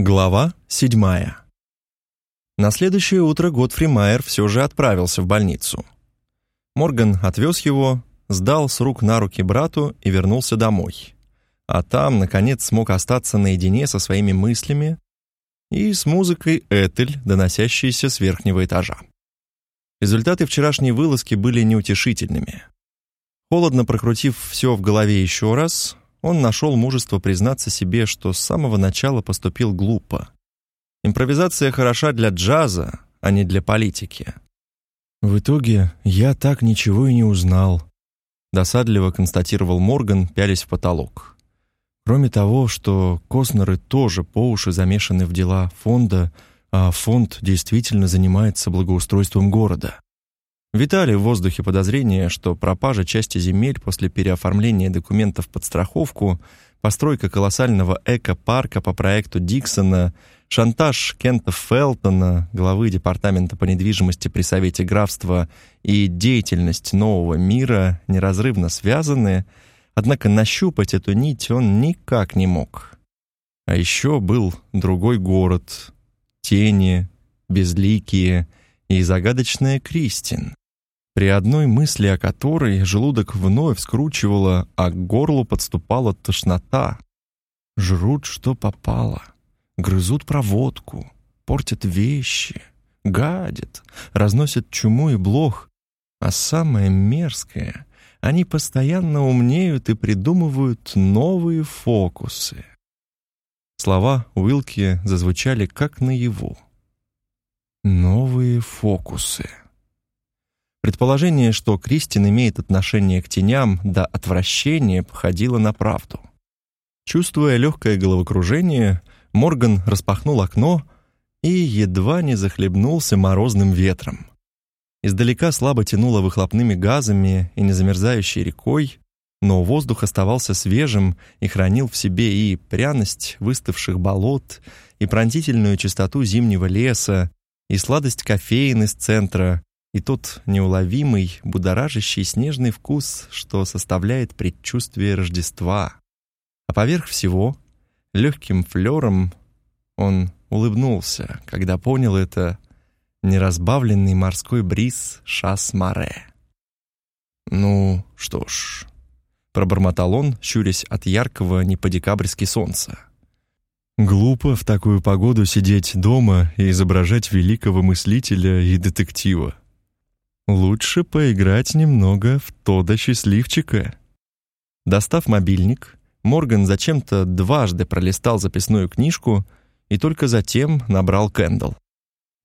Глава седьмая. На следующее утро Готфри Майер все же отправился в больницу. Морган отвез его, сдал с рук на руки брату и вернулся домой. А там, наконец, смог остаться наедине со своими мыслями и с музыкой Этель, доносящейся с верхнего этажа. Результаты вчерашней вылазки были неутешительными. Холодно прокрутив все в голове еще раз, он нашел мужество признаться себе, что с самого начала поступил глупо. Импровизация хороша для джаза, а не для политики. В итоге я так ничего и не узнал, досадливо констатировал Морган, пялясь в потолок. Кроме того, что Коснеры тоже по уши замешаны в дела фонда, а фонд действительно занимается благоустройством города. Витали в воздухе подозрения, что пропажа части земель после переоформления документов под страховку, постройка колоссального эко-парка по проекту Диксона, шантаж Кента Фелтона, главы департамента по недвижимости при Совете графства, и деятельность нового мира неразрывно связаны, однако нащупать эту нить он никак не мог. А еще был другой город, тени, безликие и загадочная Кристин при одной мысли о которой желудок вновь скручивало, а к горлу подступала тошнота. Жрут, что попало, грызут проводку, портят вещи, гадят, разносят чуму и блох, а самое мерзкое — они постоянно умнеют и придумывают новые фокусы. Слова Уилки зазвучали как наяву. Новые фокусы. Предположение, что Кристин имеет отношение к теням до отвращения, походило на правду. Чувствуя легкое головокружение, Морган распахнул окно и едва не захлебнулся морозным ветром. Издалека слабо тянуло выхлопными газами и незамерзающей рекой, но воздух оставался свежим и хранил в себе и пряность выставших болот, и пронзительную чистоту зимнего леса, и сладость кофеин из центра, и тот неуловимый, будоражащий снежный вкус, что составляет предчувствие Рождества. А поверх всего, легким флером он улыбнулся, когда понял это неразбавленный морской бриз Шас-Маре. «Ну, что ж», — пробормотал он, щурясь от яркого не по-декабрьски солнца. «Глупо в такую погоду сидеть дома и изображать великого мыслителя и детектива». Лучше поиграть немного в Тода Счастливчика. Достав мобильник, Морган зачем-то дважды пролистал записную книжку и только затем набрал Кэндл.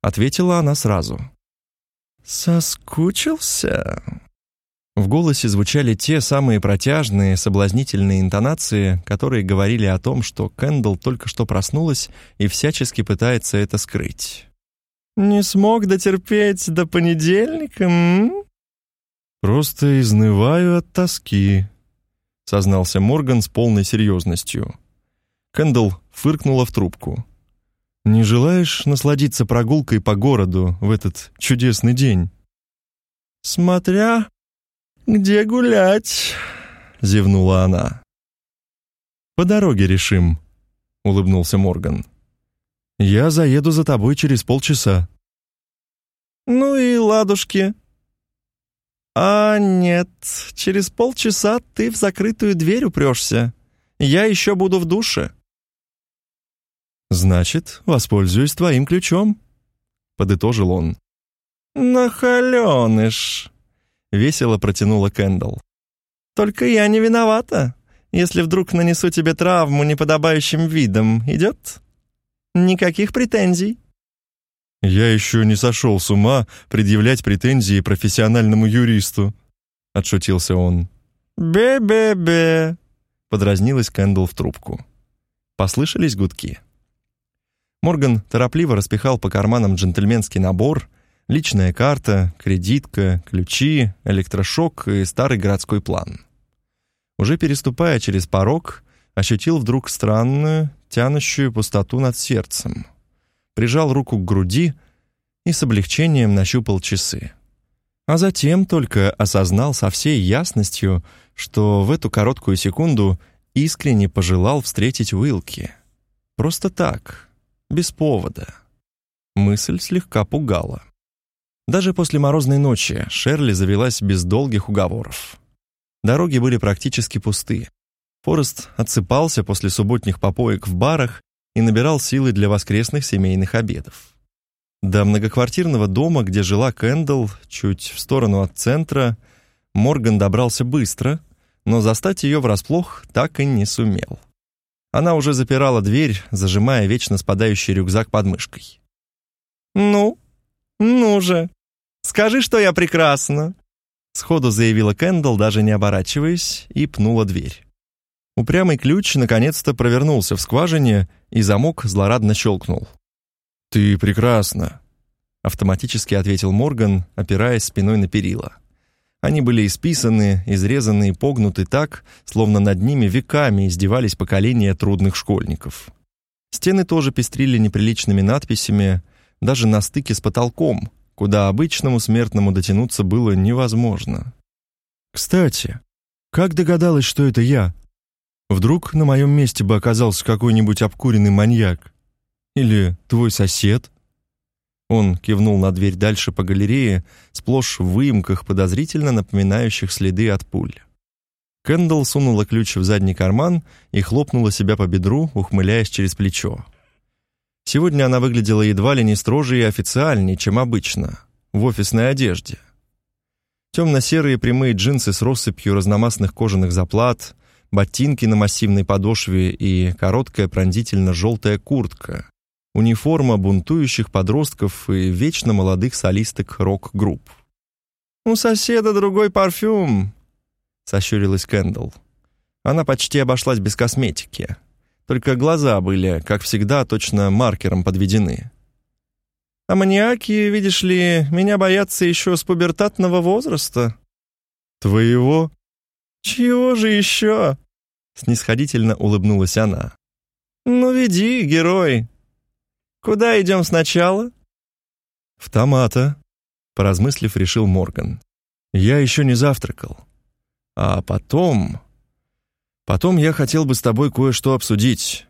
Ответила она сразу. «Соскучился?» В голосе звучали те самые протяжные, соблазнительные интонации, которые говорили о том, что Кэндл только что проснулась и всячески пытается это скрыть. Не смог дотерпеть до понедельника, м? Просто изнываю от тоски, сознался Морган с полной серьезностью. Кэндл фыркнула в трубку. Не желаешь насладиться прогулкой по городу в этот чудесный день? Смотря где гулять, зевнула она. По дороге решим, улыбнулся Морган. Я заеду за тобой через полчаса. Ну и ладушки. А нет, через полчаса ты в закрытую дверь упрешься. Я еще буду в душе. Значит, воспользуюсь твоим ключом, подытожил он. Нахалёныш, весело протянула Кендall. Только я не виновата, если вдруг нанесу тебе травму неподобающим видом. Идет? Никаких претензий. Я еще не сошел с ума предъявлять претензии профессиональному юристу, отшутился он. Бе-бе-бе, подразнилась Кэндл в трубку. Послышались гудки. Морган торопливо распихал по карманам джентльменский набор, личная карта, кредитка, ключи, электрошок и старый городской план. Уже переступая через порог, ощутил вдруг странную, тянущую пустоту над сердцем. Прижал руку к груди и с облегчением нащупал часы. А затем только осознал со всей ясностью, что в эту короткую секунду искренне пожелал встретить Уилки. Просто так, без повода. Мысль слегка пугала. Даже после морозной ночи Шерли завелась без долгих уговоров. Дороги были практически пусты. Форест отсыпался после субботних попоек в барах и набирал силы для воскресных семейных обедов. До многоквартирного дома, где жила Кэндалл, чуть в сторону от центра, Морган добрался быстро, но застать ее врасплох так и не сумел. Она уже запирала дверь, зажимая вечно спадающий рюкзак под мышкой. «Ну, ну же, скажи, что я прекрасна!» Сходу заявила Кэндалл, даже не оборачиваясь, и пнула дверь. Упрямый ключ наконец-то провернулся в скважине, и замок злорадно щелкнул. «Ты прекрасна», — автоматически ответил Морган, опираясь спиной на перила. Они были исписаны, изрезаны и погнуты так, словно над ними веками издевались поколения трудных школьников. Стены тоже пестрили неприличными надписями, даже на стыке с потолком, куда обычному смертному дотянуться было невозможно. «Кстати, как догадалась, что это я? Вдруг на моем месте бы оказался какой-нибудь обкуренный маньяк? Или твой сосед?» Он кивнул на дверь дальше по галерее, сплошь в выемках, подозрительно напоминающих следы от пуль. Кэндалл сунула ключ в задний карман и хлопнула себя по бедру, ухмыляясь через плечо. Сегодня она выглядела едва ли не строже и официальнее, чем обычно, в офисной одежде. Темно-серые прямые джинсы с россыпью разномастных кожаных заплат, ботинки на массивной подошве и короткая пронзительно-желтая куртка. Униформа бунтующих подростков и вечно молодых солисток рок-групп. «У соседа другой парфюм», — сощурилась Кэндалл. Она почти обошлась без косметики. Только глаза были, как всегда, точно маркером подведены. «Аммониаки, видишь ли, меня боятся еще с пубертатного возраста». «Твоего?» «Чего же еще?» Снисходительно улыбнулась она. «Ну веди, герой. Куда идем сначала?» «В томата», — поразмыслив, решил Морган. «Я еще не завтракал. А потом...» Потом я хотел бы с тобой кое-что обсудить.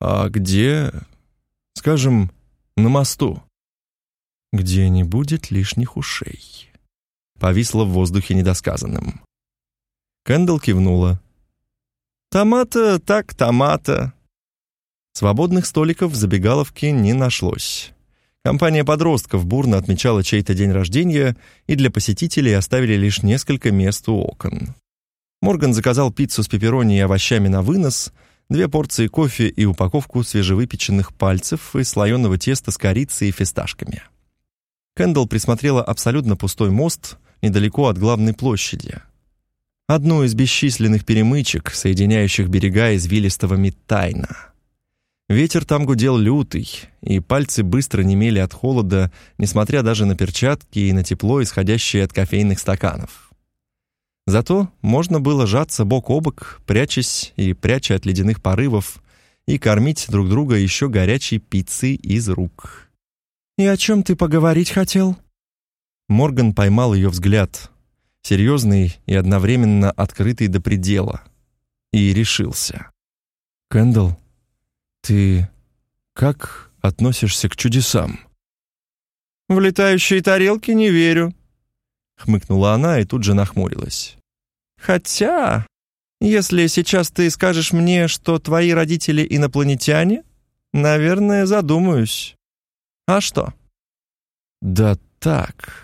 А где, скажем, на мосту? Где не будет лишних ушей. Повисло в воздухе недосказанным. Кэндалл кивнула. Томата так томата. Свободных столиков в забегаловке не нашлось. Компания подростков бурно отмечала чей-то день рождения, и для посетителей оставили лишь несколько мест у окон. Морган заказал пиццу с пепперони и овощами на вынос, две порции кофе и упаковку свежевыпеченных пальцев и слоеного теста с корицей и фисташками. Кэндалл присмотрела абсолютно пустой мост недалеко от главной площади. Одну из бесчисленных перемычек, соединяющих берега извилистого Миттайна. Ветер там гудел лютый, и пальцы быстро немели от холода, несмотря даже на перчатки и на тепло, исходящее от кофейных стаканов. Зато можно было жаться бок о бок, прячась и пряча от ледяных порывов, и кормить друг друга еще горячей пиццей из рук. «И о чем ты поговорить хотел?» Морган поймал ее взгляд, серьезный и одновременно открытый до предела, и решился. «Кэндалл, ты как относишься к чудесам?» «В летающие тарелки не верю», Хмыкнула она и тут же нахмурилась. «Хотя, если сейчас ты скажешь мне, что твои родители инопланетяне, наверное, задумаюсь. А что?» «Да так», —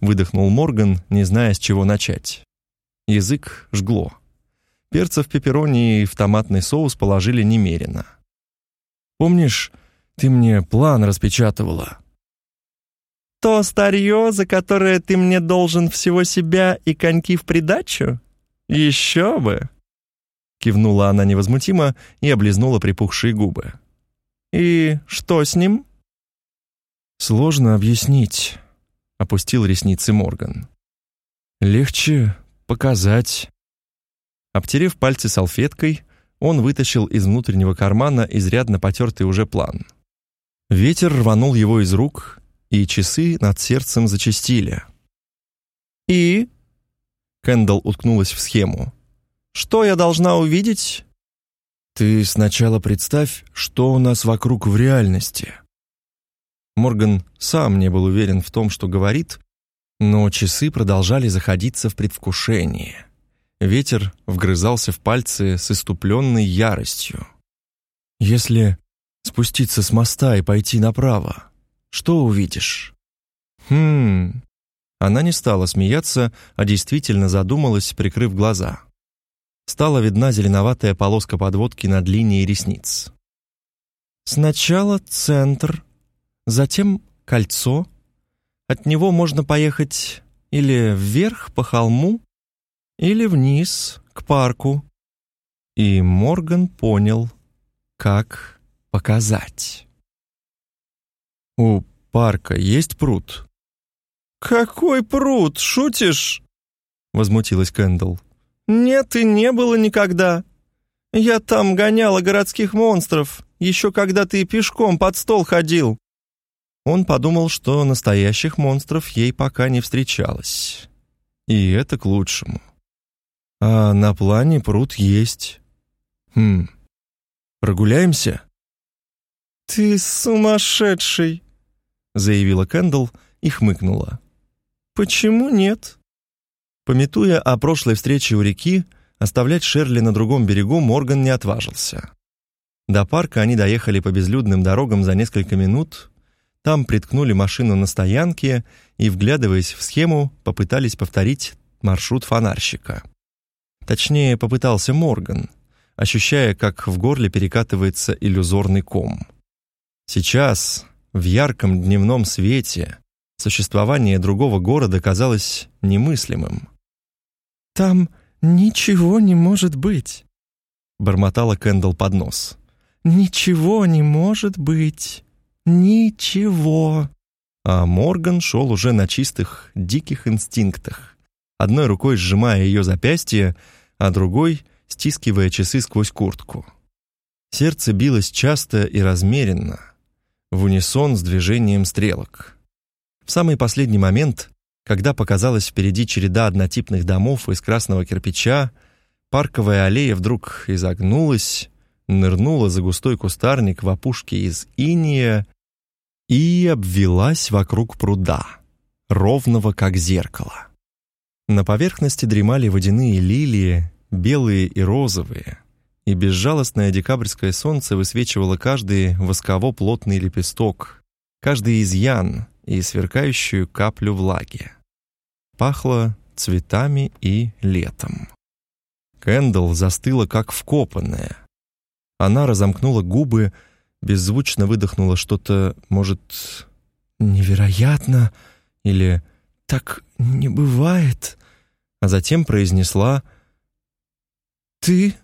выдохнул Морган, не зная, с чего начать. Язык жгло. Перца в пепперони и в томатный соус положили немерено. «Помнишь, ты мне план распечатывала?» То старье, за которое ты мне должен всего себя и коньки в придачу? Еще бы!» Кивнула она невозмутимо и облизнула припухшие губы. «И что с ним?» «Сложно объяснить», — опустил ресницы Морган. «Легче показать». Обтерев пальцы салфеткой, он вытащил из внутреннего кармана изрядно потертый уже план. Ветер рванул его из рук, и часы над сердцем зачастили. «И?» Кэндалл уткнулась в схему. «Что я должна увидеть?» Ты сначала представь, что у нас вокруг в реальности. Морган сам не был уверен в том, что говорит, но часы продолжали заходиться в предвкушении. Ветер вгрызался в пальцы с иступленной яростью. Если спуститься с моста и пойти направо, что увидишь? Хм. Она не стала смеяться, а действительно задумалась, прикрыв глаза. Стала видна зеленоватая полоска подводки над линией ресниц. Сначала центр, затем кольцо. От него можно поехать или вверх по холму, или вниз к парку. И Морган понял, как показать. У парка есть пруд. Какой пруд? Шутишь? возмутилась Кэндл. Нет и не было никогда. Я там гоняла городских монстров, еще когда ты пешком под стол ходил. Он подумал, что настоящих монстров ей пока не встречалось. И это к лучшему. А на плане пруд есть. Хм. Прогуляемся? Ты сумасшедший, заявила Кэндл и хмыкнула. Почему нет? Пометуя о прошлой встрече у реки, оставлять Шерли на другом берегу Морган не отважился. До парка они доехали по безлюдным дорогам за несколько минут. Там приткнули машину на стоянке и, вглядываясь в схему, попытались повторить маршрут фонарщика. Точнее, попытался Морган, ощущая, как в горле перекатывается иллюзорный ком. Сейчас, в ярком дневном свете, существование другого города казалось немыслимым. «Там ничего не может быть», — бормотала Кэндл под нос. «Ничего не может быть. Ничего». А Морган шел уже на чистых, диких инстинктах, одной рукой сжимая ее запястье, а другой стискивая часы сквозь куртку. Сердце билось часто и размеренно, в унисон с движением стрелок. В самый последний момент, когда показалась впереди череда однотипных домов из красного кирпича, парковая аллея вдруг изогнулась, нырнула за густой кустарник в опушке из иния и обвелась вокруг пруда, ровного как зеркало. На поверхности дремали водяные лилии, белые и розовые, и безжалостное декабрьское солнце высвечивало каждый восково-плотный лепесток, каждый изъян и сверкающую каплю влаги. Пахло цветами и летом. Кэндл застыла как вкопанная. Она разомкнула губы, беззвучно выдохнула что-то, может, невероятно или так не бывает а затем произнесла «Ты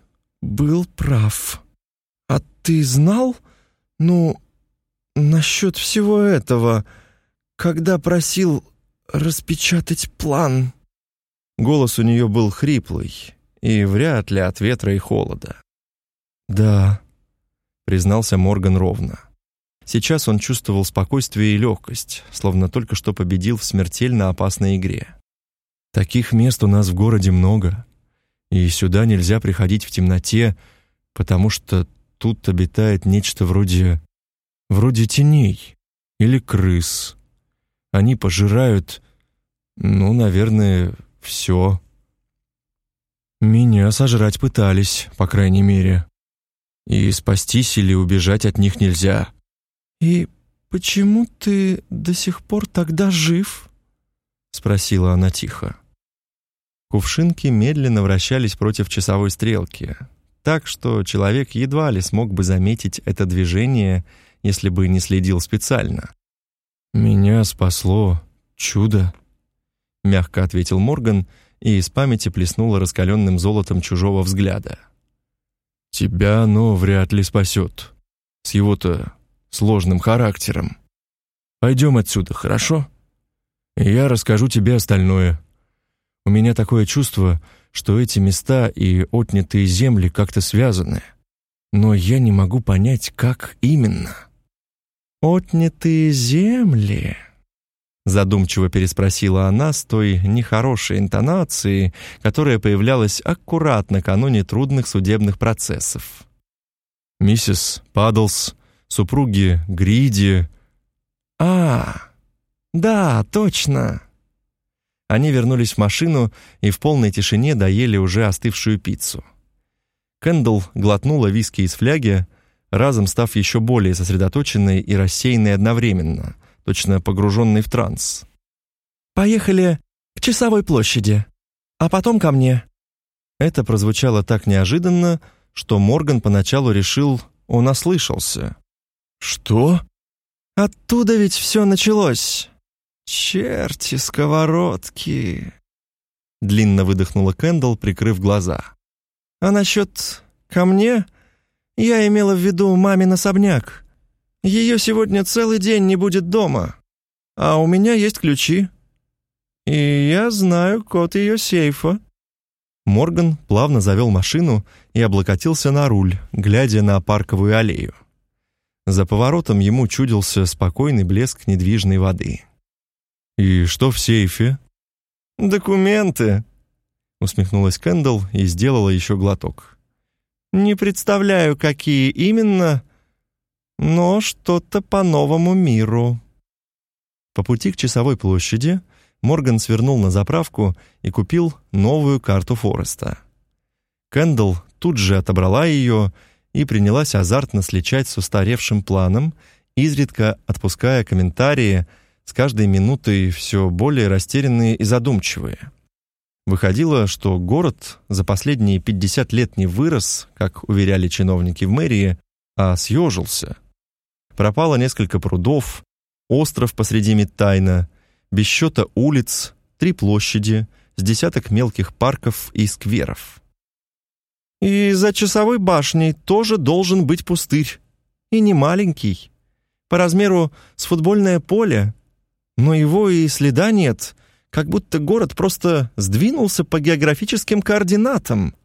был прав. А ты знал, ну, насчет всего этого, когда просил распечатать план?» Голос у нее был хриплый и вряд ли от ветра и холода. «Да», — признался Морган ровно. Сейчас он чувствовал спокойствие и легкость, словно только что победил в смертельно опасной игре. Таких мест у нас в городе много, и сюда нельзя приходить в темноте, потому что тут обитает нечто вроде вроде теней или крыс. Они пожирают, ну, наверное, все. Меня сожрать пытались, по крайней мере. И спастись или убежать от них нельзя. И почему ты до сих пор тогда жив? спросила она тихо. Кувшинки медленно вращались против часовой стрелки, так что человек едва ли смог бы заметить это движение, если бы не следил специально. Меня спасло чудо, мягко ответил Морган, и из памяти плеснуло раскаленным золотом чужого взгляда. Тебя оно вряд ли спасет. С его-то сложным характером. Пойдем отсюда, хорошо? Я расскажу тебе остальное. У меня такое чувство, что эти места и отнятые земли как-то связаны. Но я не могу понять, как именно. «Отнятые земли?» Задумчиво переспросила она с той нехорошей интонацией, которая появлялась аккуратно накануне трудных судебных процессов. Миссис Падлс, супруги Гриди. А, да, точно. Они вернулись в машину и в полной тишине доели уже остывшую пиццу. Кэндалл глотнула виски из фляги, разом став еще более сосредоточенной и рассеянной одновременно, точно погруженной в транс. «Поехали к часовой площади, а потом ко мне». Это прозвучало так неожиданно, что Морган поначалу решил, он ослышался. «Что?» «Оттуда ведь все началось. Черти сковородки!» Длинно выдохнула Кэндалл, прикрыв глаза. «А насчет ко мне?» Я имела в виду мамин особняк. Ее сегодня целый день не будет дома. А у меня есть ключи. И я знаю код ее сейфа». Морган плавно завел машину и облокотился на руль, глядя на парковую аллею. За поворотом ему чудился спокойный блеск недвижной воды. «И что в сейфе?» «Документы», — усмехнулась Кэндалл и сделала еще глоток. Не представляю, какие именно, но что-то по новому миру. По пути к часовой площади Морган свернул на заправку и купил новую карту Фореста. Кэндалл тут же отобрала ее и принялась азартно сличать с устаревшим планом, изредка отпуская комментарии, с каждой минутой все более растерянные и задумчивые. Выходило, что город за последние 50 лет не вырос, как уверяли чиновники в мэрии, а съежился. Пропало несколько прудов, остров посреди Миттайна, без счета улиц, три площади, с десяток мелких парков и скверов. И за часовой башней тоже должен быть пустырь. И не маленький. По размеру с футбольное поле. Но его и следа нет — как будто город просто сдвинулся по географическим координатам.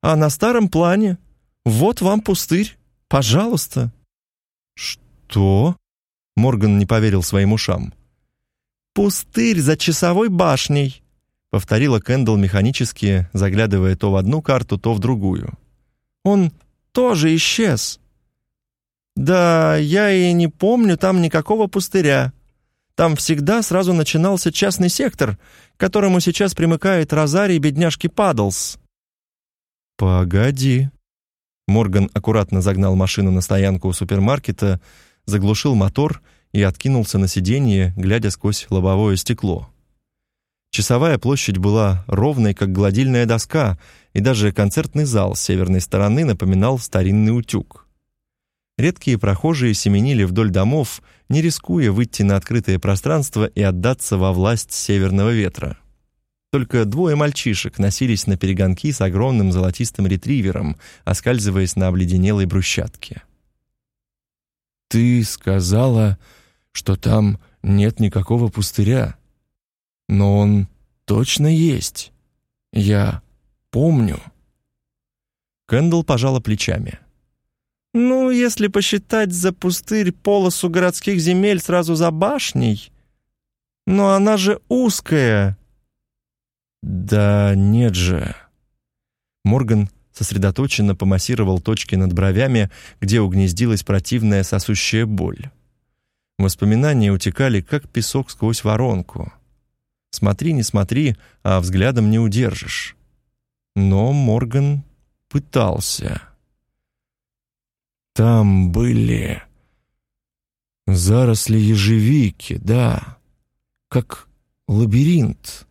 А на старом плане вот вам пустырь, пожалуйста. Что? Морган не поверил своим ушам. Пустырь за часовой башней, повторила Кендall механически, заглядывая то в одну карту, то в другую. Он тоже исчез. Да, я и не помню там никакого пустыря. Там всегда сразу начинался частный сектор, к которому сейчас примыкает Розарий бедняжки Падлс. «Погоди». Морган аккуратно загнал машину на стоянку у супермаркета, заглушил мотор и откинулся на сиденье, глядя сквозь лобовое стекло. Часовая площадь была ровной, как гладильная доска, и даже концертный зал с северной стороны напоминал старинный утюг. Редкие прохожие семенили вдоль домов, не рискуя выйти на открытое пространство и отдаться во власть северного ветра. Только двое мальчишек носились на перегонки с огромным золотистым ретривером, оскальзываясь на обледенелой брусчатке. «Ты сказала, что там нет никакого пустыря. Но он точно есть. Я помню». Кэндалл пожала плечами. Ну, если посчитать за пустырь полосу городских земель сразу за башней. Но она же узкая. Да нет же. Морган сосредоточенно помассировал точки над бровями, где угнездилась противная сосущая боль. Воспоминания утекали, как песок сквозь воронку. Смотри, не смотри, а взглядом не удержишь. Но Морган пытался. Там были заросли ежевики, да, как лабиринт,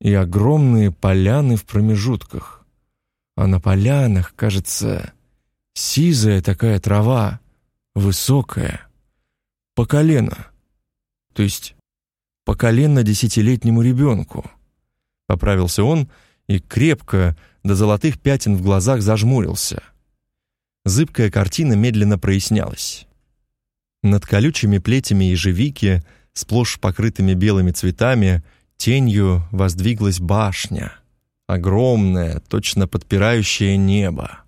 и огромные поляны в промежутках. А на полянах, кажется, сизая такая трава, высокая, по колено. То есть по колено десятилетнему ребенку. Поправился он и крепко до золотых пятен в глазах зажмурился — зыбкая картина медленно прояснялась. Над колючими плетями ежевики, сплошь покрытыми белыми цветами, тенью воздвиглась башня, огромная, точно подпирающая небо.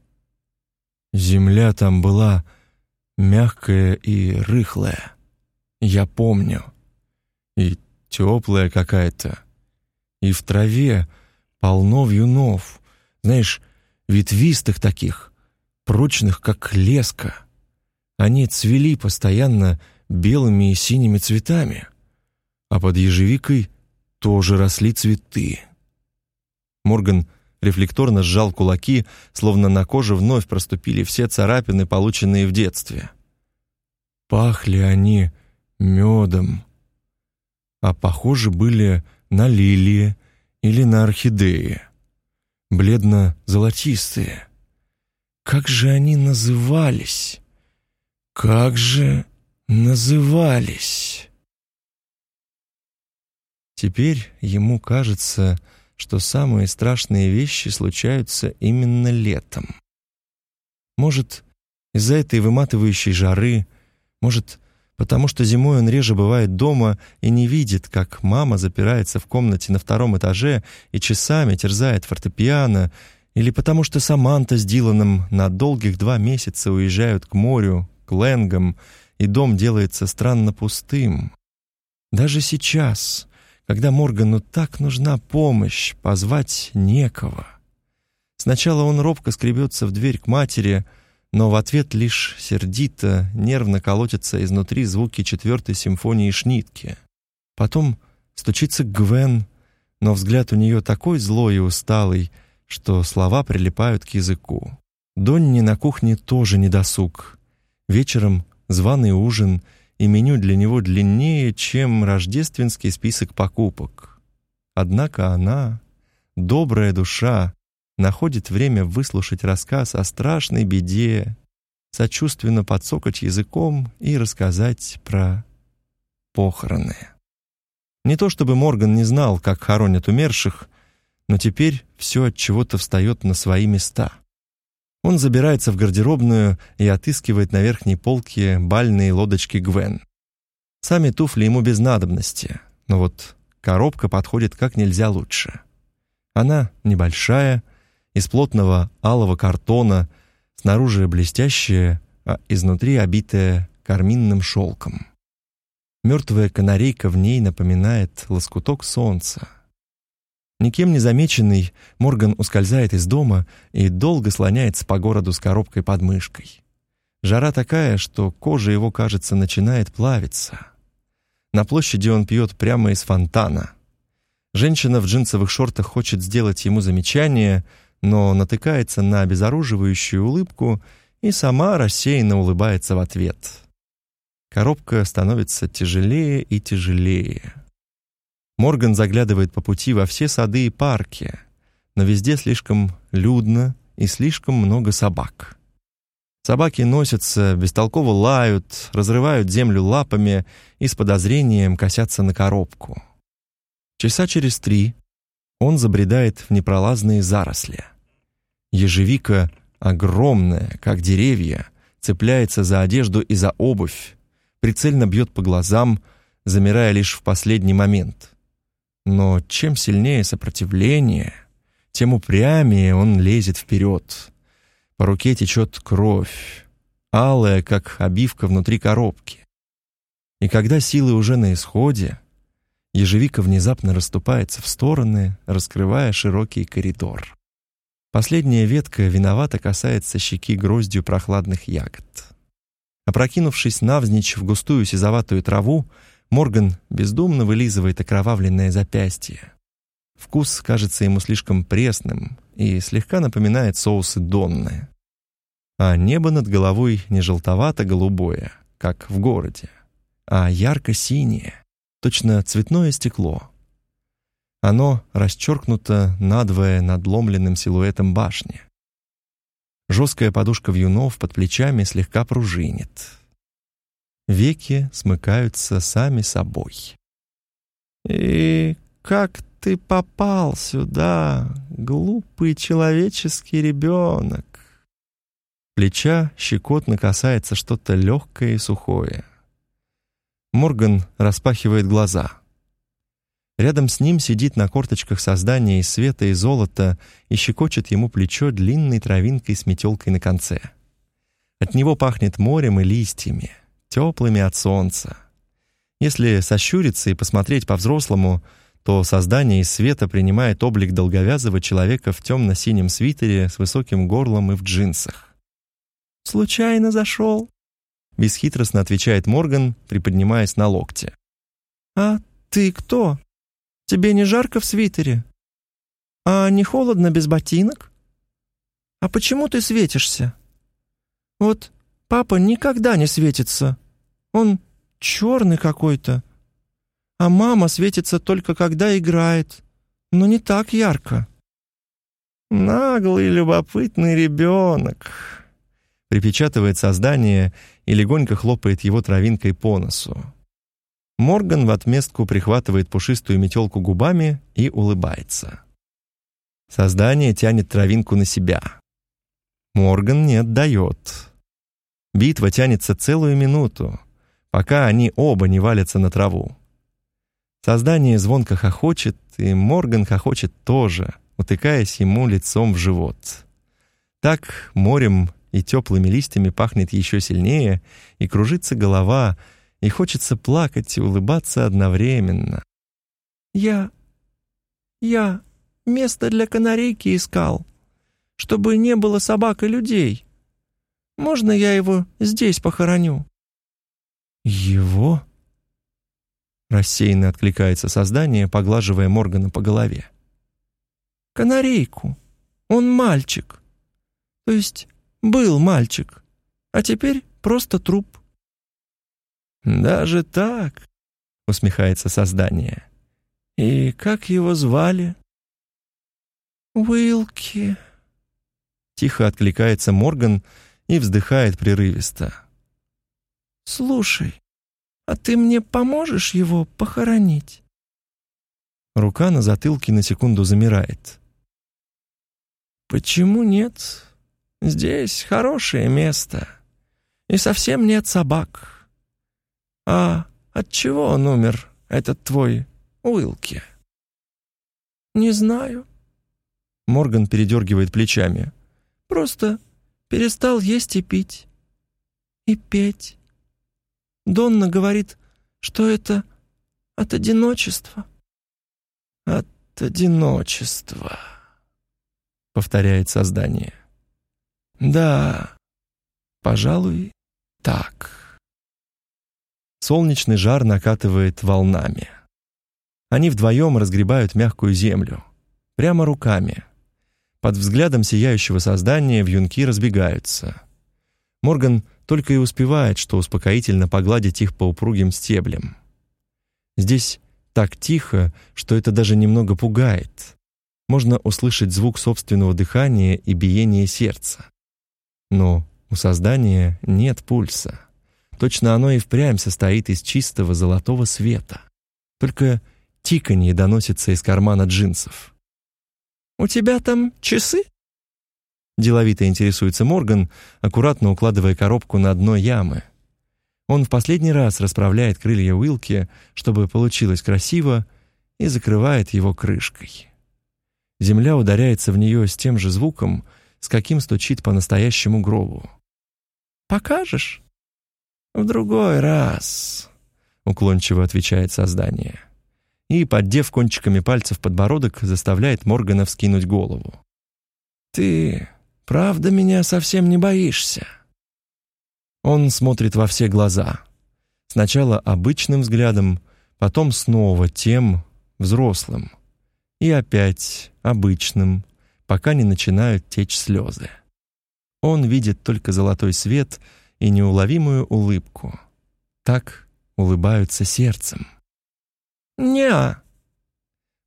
Земля там была мягкая и рыхлая, я помню, и теплая какая-то, и в траве полно вьюнов, знаешь, ветвистых таких, прочных, как леска. Они цвели постоянно белыми и синими цветами, а под ежевикой тоже росли цветы. Морган рефлекторно сжал кулаки, словно на коже вновь проступили все царапины, полученные в детстве. Пахли они медом, а похожи были на лилии или на орхидеи, бледно-золотистые. Как же они назывались? Как же назывались? Теперь ему кажется, что самые страшные вещи случаются именно летом. Может, из-за этой выматывающей жары, может, потому что зимой он реже бывает дома и не видит, как мама запирается в комнате на втором этаже и часами терзает фортепиано, или потому что Саманта с Диланом на долгих два месяца уезжают к морю, к Лэнгам, и дом делается странно пустым. Даже сейчас, когда Моргану так нужна помощь, позвать некого. Сначала он робко скребется в дверь к матери, но в ответ лишь сердито, нервно колотятся изнутри звуки четвертой симфонии Шнитке. Потом стучится Гвен, но взгляд у нее такой злой и усталый, что слова прилипают к языку. Донни на кухне тоже не досуг. Вечером званый ужин — и меню для него длиннее, чем рождественский список покупок. Однако она, добрая душа, находит время выслушать рассказ о страшной беде, сочувственно подсокать языком и рассказать про похороны. Не то чтобы Морган не знал, как хоронят умерших, но теперь все от чего-то встает на свои места. Он забирается в гардеробную и отыскивает на верхней полке бальные лодочки Гвен. Сами туфли ему без надобности, но вот коробка подходит как нельзя лучше. Она небольшая, из плотного алого картона, снаружи блестящая, а изнутри обитая карминным шелком. Мертвая канарейка в ней напоминает лоскуток солнца. Никем не замеченный, Морган ускользает из дома и долго слоняется по городу с коробкой под мышкой. Жара такая, что кожа его, кажется, начинает плавиться. На площади он пьет прямо из фонтана. Женщина в джинсовых шортах хочет сделать ему замечание, но натыкается на обезоруживающую улыбку и сама рассеянно улыбается в ответ. Коробка становится тяжелее и тяжелее. Морган заглядывает по пути во все сады и парки, но везде слишком людно и слишком много собак. Собаки носятся, бестолково лают, разрывают землю лапами и с подозрением косятся на коробку. Часа через три он забредает в непролазные заросли. Ежевика, огромная, как деревья, цепляется за одежду и за обувь, прицельно бьет по глазам, замирая лишь в последний момент. Но чем сильнее сопротивление, тем упрямее он лезет вперед. По руке течет кровь, алая, как обивка внутри коробки. И когда силы уже на исходе, ежевика внезапно расступается в стороны, раскрывая широкий коридор. Последняя ветка виновато касается щеки гроздью прохладных ягод. Опрокинувшись навзничь в густую сизоватую траву, Морган бездумно вылизывает окровавленное запястье. Вкус кажется ему слишком пресным и слегка напоминает соусы Донны. А небо над головой не желтовато-голубое, как в городе, а ярко-синее, точно цветное стекло. Оно расчеркнуто надвое надломленным силуэтом башни. Жесткая подушка вьюнов под плечами слегка пружинит. Веки смыкаются сами собой. «И как ты попал сюда, глупый человеческий ребенок?» Плеча щекотно касается что-то легкое и сухое. Морган распахивает глаза. Рядом с ним сидит на корточках создание из света и золота и щекочет ему плечо длинной травинкой с метелкой на конце. От него пахнет морем и листьями теплыми от солнца. Если сощуриться и посмотреть по-взрослому, то создание из света принимает облик долговязого человека в темно-синем свитере с высоким горлом и в джинсах. случайно зашел», — бесхитростно отвечает Морган, приподнимаясь на локте. «А ты кто? Тебе не жарко в свитере? А не холодно без ботинок? А почему ты светишься? Вот папа никогда не светится. Он черный какой-то. А мама светится только когда играет, но не так ярко». «Наглый любопытный ребенок», — припечатывает создание и легонько хлопает его травинкой по носу. Морган в отместку прихватывает пушистую метелку губами и улыбается. Создание тянет травинку на себя. Морган не отдает. Битва тянется целую минуту, пока они оба не валятся на траву. Создание звонко хохочет, и Морган хохочет тоже — утыкаясь ему лицом в живот. Так морем и теплыми листьями пахнет еще сильнее, и кружится голова, и хочется плакать и улыбаться одновременно. «Я... я место для канарейки искал, чтобы не было собак и людей. Можно я его здесь похороню?» «Его?» Рассеянно откликается создание, поглаживая Моргана по голове канарейку. Он мальчик. То есть был мальчик, а теперь просто труп. Даже так, усмехается создание. И как его звали? Уилки. Тихо откликается Морган и вздыхает прерывисто. Слушай, а ты мне поможешь его похоронить? Рука на затылке на секунду замирает. «Почему нет? Здесь хорошее место. И совсем нет собак. А от чего он умер, этот твой Уилки?» «Не знаю». Морган передергивает плечами. «Просто перестал есть и пить. И петь. Донна говорит, что это от одиночества». «От одиночества» повторяет создание. Да, пожалуй, так. Солнечный жар накатывает волнами. Они вдвоем разгребают мягкую землю, прямо руками. Под взглядом сияющего создания вьюнки разбегаются. Морган только и успевает, что успокоительно погладить их по упругим стеблям. Здесь так тихо, что это даже немного пугает можно услышать звук собственного дыхания и биения сердца. Но у создания нет пульса. Точно оно и впрямь состоит из чистого золотого света. Только тиканье доносится из кармана джинсов. «У тебя там часы?» Деловито интересуется Морган, аккуратно укладывая коробку на дно ямы. Он в последний раз расправляет крылья Уилки, чтобы получилось красиво, и закрывает его крышкой. Земля ударяется в нее с тем же звуком, с каким стучит по настоящему гробу. «Покажешь?» «В другой раз», — уклончиво отвечает создание. И, поддев кончиками пальцев подбородок, заставляет Моргана вскинуть голову. «Ты правда меня совсем не боишься?» Он смотрит во все глаза. Сначала обычным взглядом, потом снова тем, взрослым — и опять обычным, пока не начинают течь слезы. Он видит только золотой свет и неуловимую улыбку. Так улыбаются сердцем. «Не-а!»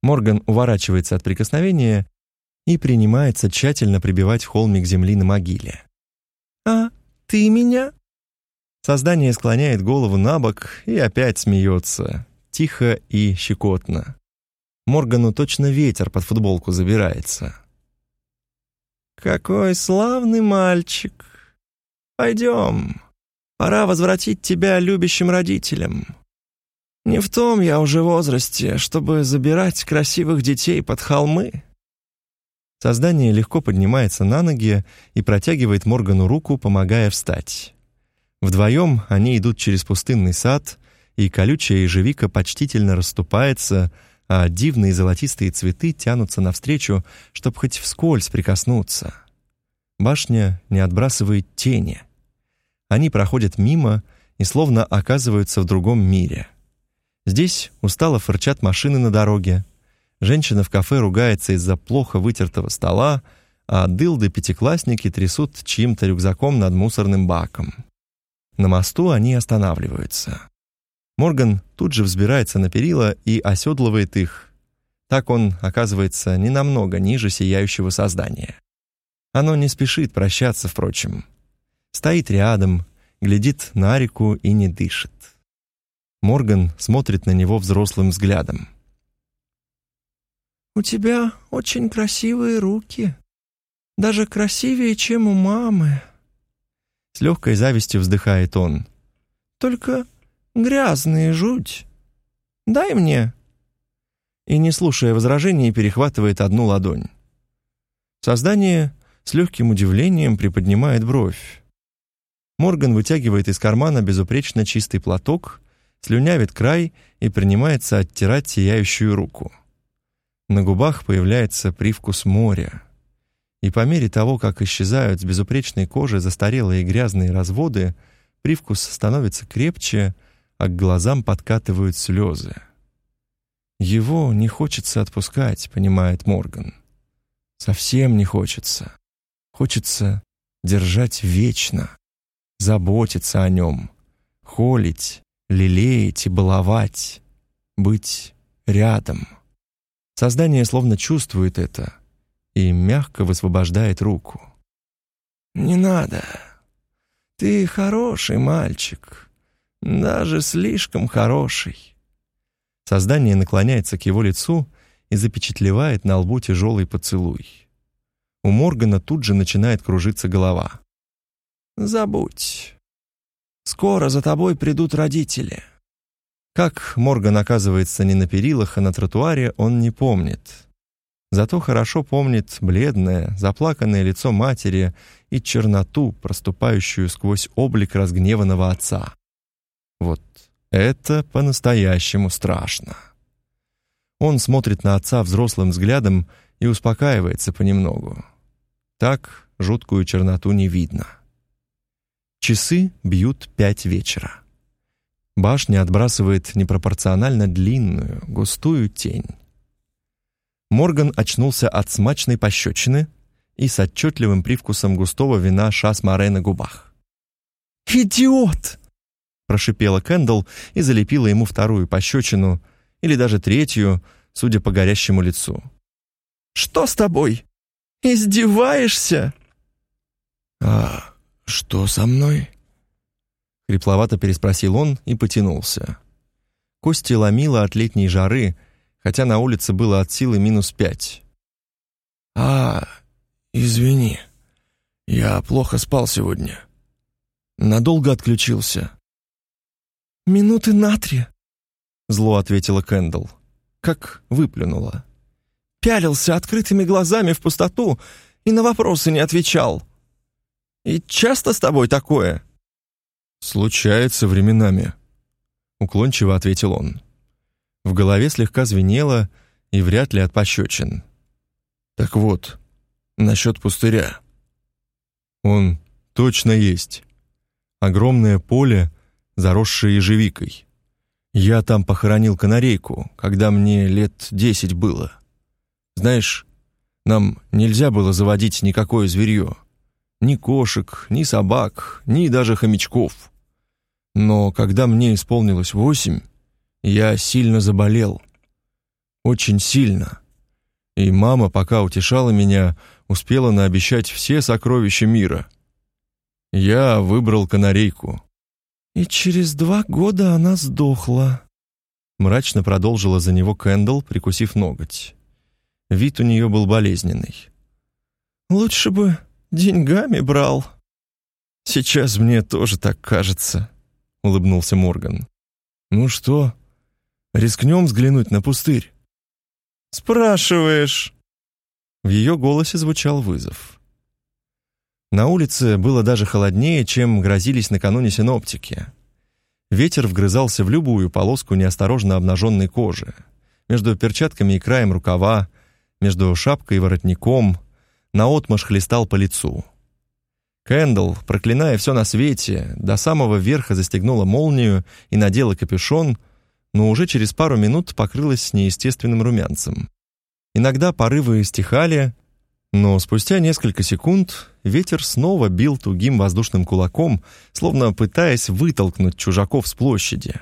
Морган уворачивается от прикосновения и принимается тщательно прибивать холмик земли на могиле. «А ты меня?» Создание склоняет голову на бок и опять смеется, тихо и щекотно. Моргану точно ветер под футболку забирается. «Какой славный мальчик! Пойдем, пора возвратить тебя любящим родителям. Не в том я уже возрасте, чтобы забирать красивых детей под холмы». Создание легко поднимается на ноги и протягивает Моргану руку, помогая встать. Вдвоем они идут через пустынный сад, и колючая ежевика почтительно расступается, а дивные золотистые цветы тянутся навстречу, чтобы хоть вскользь прикоснуться. Башня не отбрасывает тени. Они проходят мимо и словно оказываются в другом мире. Здесь устало фырчат машины на дороге. Женщина в кафе ругается из-за плохо вытертого стола, а дылды-пятиклассники трясут чьим-то рюкзаком над мусорным баком. На мосту они останавливаются. Морган тут же взбирается на перила и оседлывает их. Так он оказывается не намного ниже сияющего создания. Оно не спешит прощаться, впрочем. Стоит рядом, глядит на реку и не дышит. Морган смотрит на него взрослым взглядом. «У тебя очень красивые руки», даже красивее, чем у мамы. С легкой завистью вздыхает он. Только грязные жуть. Дай мне. И, не слушая возражений, перехватывает одну ладонь. Создание с легким удивлением приподнимает бровь. Морган вытягивает из кармана безупречно чистый платок, слюнявит край и принимается оттирать сияющую руку. На губах появляется привкус моря. И по мере того, как исчезают с безупречной кожи застарелые грязные разводы, привкус становится крепче, а к глазам подкатывают слезы. Его не хочется отпускать, понимает Морган. Совсем не хочется. Хочется держать вечно, заботиться о нем, холить, лелеять и баловать, быть рядом. Создание словно чувствует это — и мягко высвобождает руку. «Не надо. Ты хороший мальчик. Даже слишком хороший». Создание наклоняется к его лицу и запечатлевает на лбу тяжелый поцелуй. У Моргана тут же начинает кружиться голова. «Забудь. Скоро за тобой придут родители». Как Морган оказывается не на перилах, а на тротуаре, он не помнит. Зато хорошо помнит бледное, заплаканное лицо матери и черноту, проступающую сквозь облик разгневанного отца. Вот это по-настоящему страшно. Он смотрит на отца взрослым взглядом и успокаивается понемногу. Так жуткую черноту не видно. Часы бьют пять вечера. Башня отбрасывает непропорционально длинную, густую тень. Морган очнулся от смачной пощечины и с отчетливым привкусом густого вина шас-море на губах. «Идиот!» — прошипела Кэндалл и залепила ему вторую пощечину, или даже третью, судя по горящему лицу. «Что с тобой? Издеваешься?» «А что со мной?» Хрипловато переспросил он и потянулся. Кости ломило от летней жары — хотя на улице было от силы минус пять. «А, извини, я плохо спал сегодня. Надолго отключился». «Минуты на три», — зло ответила Кэндалл, как выплюнула. «Пялился открытыми глазами в пустоту и на вопросы не отвечал. И часто с тобой такое?» «Случается временами», — уклончиво ответил он. В голове слегка звенело и вряд ли от пощечин. «Так вот, насчет пустыря. Он точно есть. Огромное поле, заросшее ежевикой. Я там похоронил канарейку, когда мне лет десять было. Знаешь, нам нельзя было заводить никакое зверье. Ни кошек, ни собак, ни даже хомячков. Но когда мне исполнилось восемь, я сильно заболел. Очень сильно. И мама, пока утешала меня, успела наобещать все сокровища мира. Я выбрал канарейку. «И через два года она сдохла», — мрачно продолжила за него Кэндалл, прикусив ноготь. Вид у нее был болезненный. «Лучше бы деньгами брал». «Сейчас мне тоже так кажется», — улыбнулся Морган. «Ну что, Рискнем взглянуть на пустырь?» «Спрашиваешь?» В ее голосе звучал вызов. На улице было даже холоднее, чем грозились накануне синоптики. Ветер вгрызался в любую полоску неосторожно обнаженной кожи. Между перчатками и краем рукава, между шапкой и воротником, наотмашь хлестал по лицу. Кэндалл, проклиная все на свете, до самого верха застегнула молнию и надела капюшон, но уже через пару минут покрылась неестественным румянцем. Иногда порывы стихали, но спустя несколько секунд ветер снова бил тугим воздушным кулаком, словно пытаясь вытолкнуть чужаков с площади.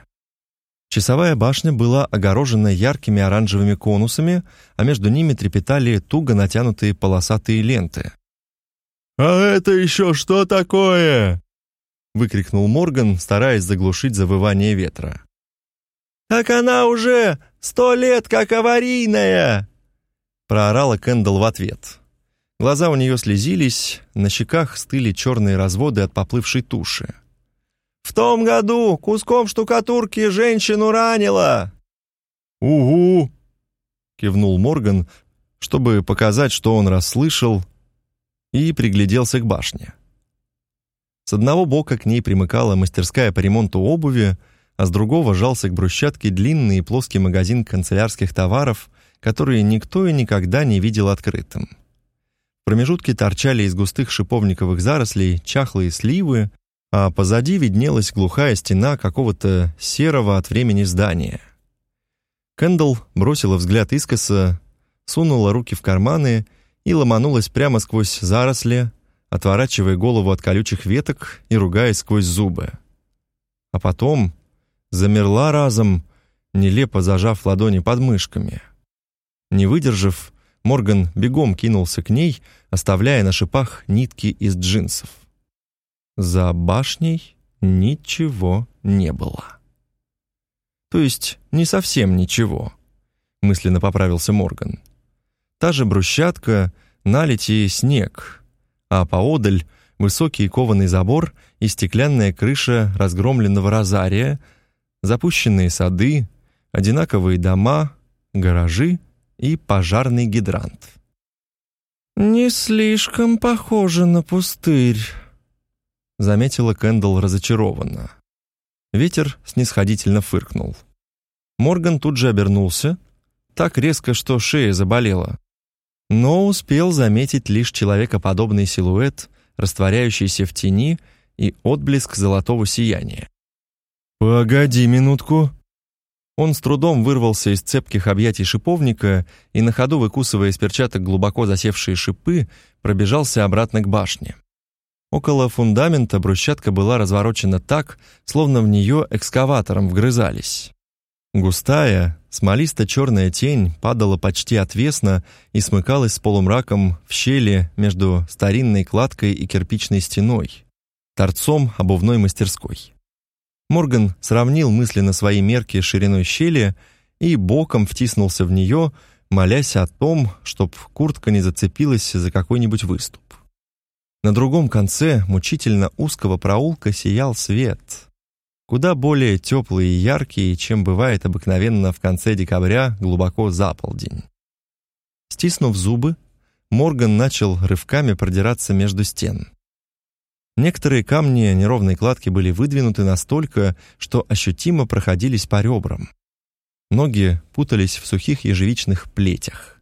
Часовая башня была огорожена яркими оранжевыми конусами, а между ними трепетали туго натянутые полосатые ленты. «А это еще что такое?» — выкрикнул Морган, стараясь заглушить завывание ветра. «Так она уже сто лет как аварийная!» — проорала Кэндалл в ответ. Глаза у нее слезились, на щеках стыли черные разводы от поплывшей туши. В том году куском штукатурки женщину ранило. Угу, кивнул Морган, чтобы показать, что он расслышал, и пригляделся к башне. С одного бока к ней примыкала мастерская по ремонту обуви, а с другого жался к брусчатке длинный и плоский магазин канцелярских товаров, которые никто и никогда не видел открытым. В промежутке торчали из густых шиповниковых зарослей чахлые сливы, а позади виднелась глухая стена какого-то серого от времени здания. Кэндалл бросила взгляд искоса, сунула руки в карманы и ломанулась прямо сквозь заросли, отворачивая голову от колючих веток и ругаясь сквозь зубы. А потом замерла разом, нелепо зажав ладони под мышками. Не выдержав, Морган бегом кинулся к ней, оставляя на шипах нитки из джинсов. За башней ничего не было. То есть не совсем ничего, мысленно поправился Морган. Та же брусчатка, наледь и снег, а поодаль высокий кованый забор и стеклянная крыша разгромленного розария, запущенные сады, одинаковые дома, гаражи и пожарный гидрант. «Не слишком похоже на пустырь», заметила Кэндалл разочарованно. Ветер снисходительно фыркнул. Морган тут же обернулся, так резко, что шея заболела. Но успел заметить лишь человекоподобный силуэт, растворяющийся в тени и отблеск золотого сияния. «Погоди минутку!» Он с трудом вырвался из цепких объятий шиповника и на ходу, выкусывая из перчаток глубоко засевшие шипы, пробежался обратно к башне. Около фундамента брусчатка была разворочена так, словно в нее экскаватором вгрызались. Густая, смолисто-черная тень падала почти отвесно и смыкалась с полумраком в щели между старинной кладкой и кирпичной стеной, торцом обувной мастерской. Морган сравнил мысленно свои мерки шириной щели и боком втиснулся в нее, молясь о том, чтоб куртка не зацепилась за какой-нибудь выступ. На другом конце мучительно узкого проулка сиял свет, куда более теплый и яркий, чем бывает обыкновенно в конце декабря глубоко за полдень. Стиснув зубы, Морган начал рывками продираться между стен. Некоторые камни неровной кладки были выдвинуты настолько, что ощутимо проходились по ребрам. Ноги путались в сухих ежевичных плетях.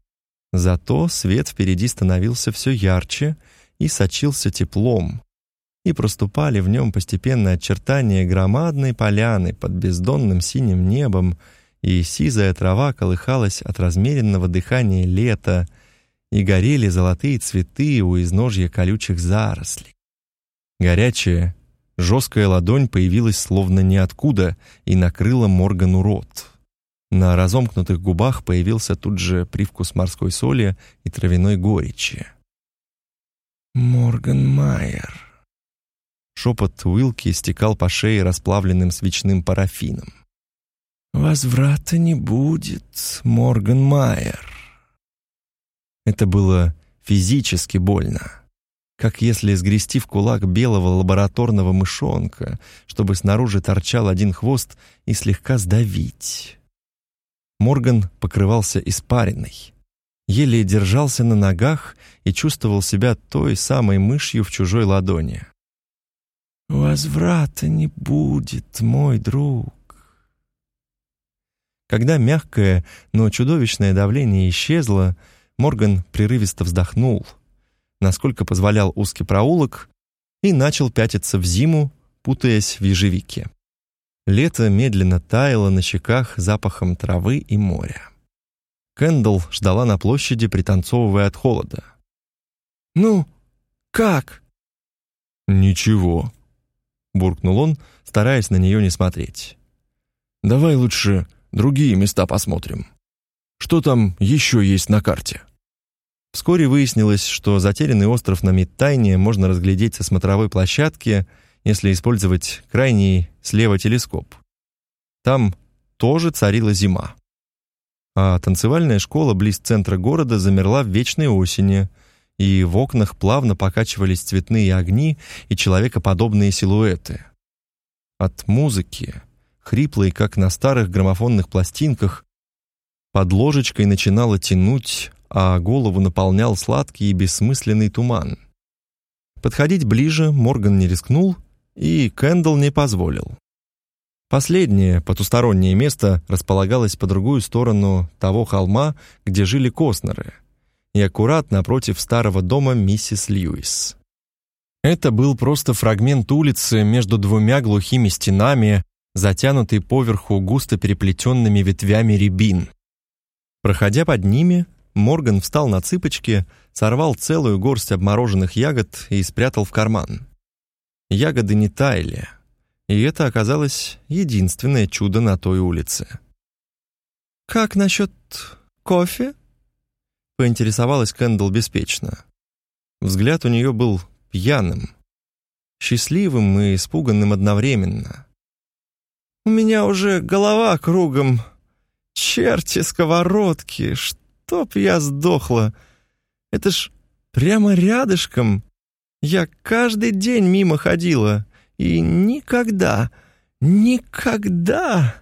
Зато свет впереди становился все ярче, и сочился теплом, и проступали в нем постепенно очертания громадной поляны под бездонным синим небом, и сизая трава колыхалась от размеренного дыхания лета, и горели золотые цветы у изножья колючих зарослей. Горячая, жесткая ладонь появилась словно ниоткуда и накрыла Моргану рот. На разомкнутых губах появился тут же привкус морской соли и травяной горечи. Морган Майер. Шепот Уилки стекал по шее расплавленным свечным парафином. Возврата не будет, Морган Майер. Это было физически больно, как если сгрести в кулак белого лабораторного мышонка, чтобы снаружи торчал один хвост и слегка сдавить. Морган покрывался испариной еле держался на ногах и чувствовал себя той самой мышью в чужой ладони. «Возврата не будет, мой друг». Когда мягкое, но чудовищное давление исчезло, Морган прерывисто вздохнул. Насколько позволял узкий проулок, и начал пятиться в зиму, путаясь в ежевике. Лето медленно таяло на щеках запахом травы и моря. Кэндалл ждала на площади, пританцовывая от холода. «Ну, как?» «Ничего», — буркнул он, стараясь на нее не смотреть. «Давай лучше другие места посмотрим. Что там еще есть на карте?» Вскоре выяснилось, что затерянный остров на Мидтайне можно разглядеть со смотровой площадки, если использовать крайний слева телескоп. Там тоже царила зима. А танцевальная школа близ центра города замерла в вечной осени, и в окнах плавно покачивались цветные огни и человекоподобные силуэты. От музыки, хриплой, как на старых граммофонных пластинках, под ложечкой начинало тянуть, а голову наполнял сладкий и бессмысленный туман. Подходить ближе Морган не рискнул, и Кэндалл не позволил. Последнее, потустороннее место располагалось по другую сторону того холма, где жили Костнеры — и аккурат напротив старого дома миссис Льюис. Это был просто фрагмент улицы между двумя глухими стенами, затянутый поверху густо переплетенными ветвями рябин. Проходя под ними, Морган встал на цыпочки, сорвал целую горсть обмороженных ягод и спрятал в карман. Ягоды не таяли, и это оказалось единственное чудо на той улице. «Как насчет кофе?» поинтересовалась Кэндалл беспечно. Взгляд у нее был пьяным, счастливым и испуганным одновременно. «У меня уже голова кругом. Черти сковородки, чтоб я сдохла. Это ж прямо рядышком. Я каждый день мимо ходила, и никогда, никогда...»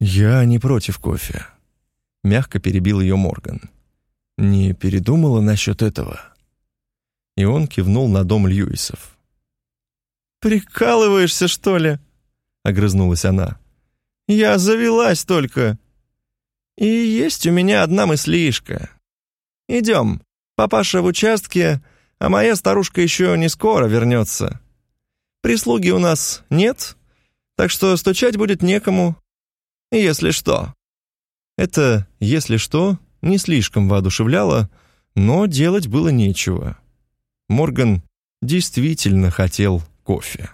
«Я не против кофе», — мягко перебил ее Морган. Не передумала насчет этого?» И он кивнул на дом Льюисов. «Прикалываешься, что ли?» — огрызнулась она. «Я завелась только. И есть у меня одна мыслишка. Идем, папаша в участке, а моя старушка еще не скоро вернется. Прислуги у нас нет, так что стучать будет некому, если что». Это «если что» не слишком воодушевляло, но делать было нечего. Морган действительно хотел кофе.